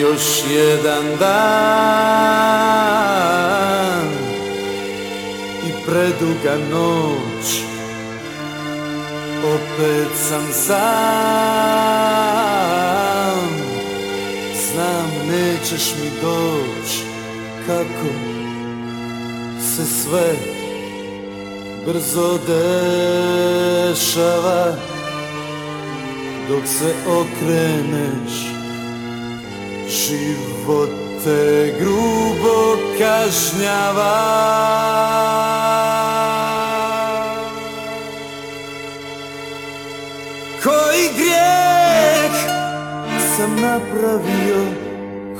Još jedan dan I preduga noć. Opet sam sam. Znam nećeš mi doć. Kako se sve brzo dešava Dok se okreneš Život te grubo kažnjava. Koji grijeh sam napravio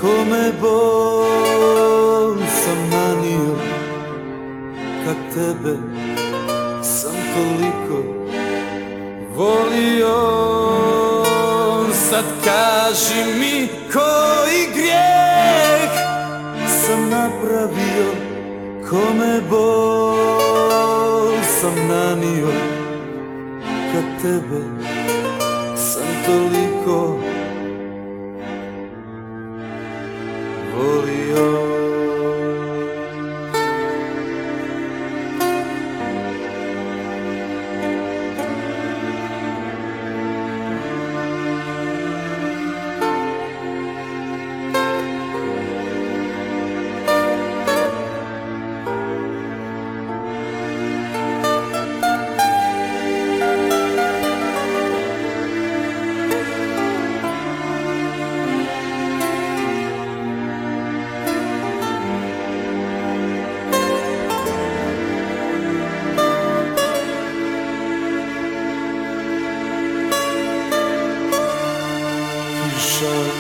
Kome bol sam nanio Kad tebe sam toliko volio Sad kaži mi koji grijeh sam napravio Kome bol sam nanio. Kad tebe sam toliko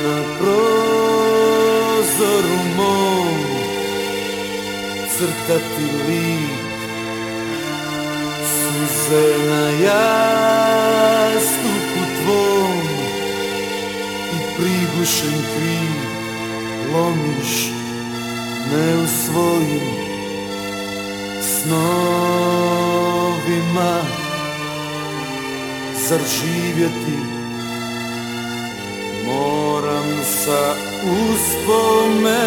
na prozoru mom Crtati lik Suze na jastuku tvom I prigušen kriv Lomiš me u svojim snovima. Zar živjeti Moram sa uspomenama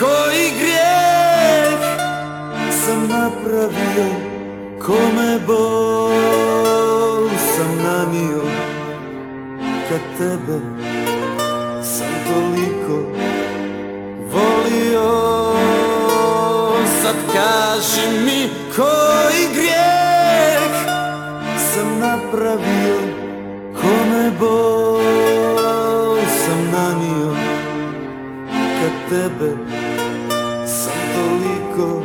Koji grijeh sam napravio Kome bol sam nanio Kad tebe sam toliko volio. Sad kaži mi koji grijeh Bol sam nanio Kad tebe sam toliko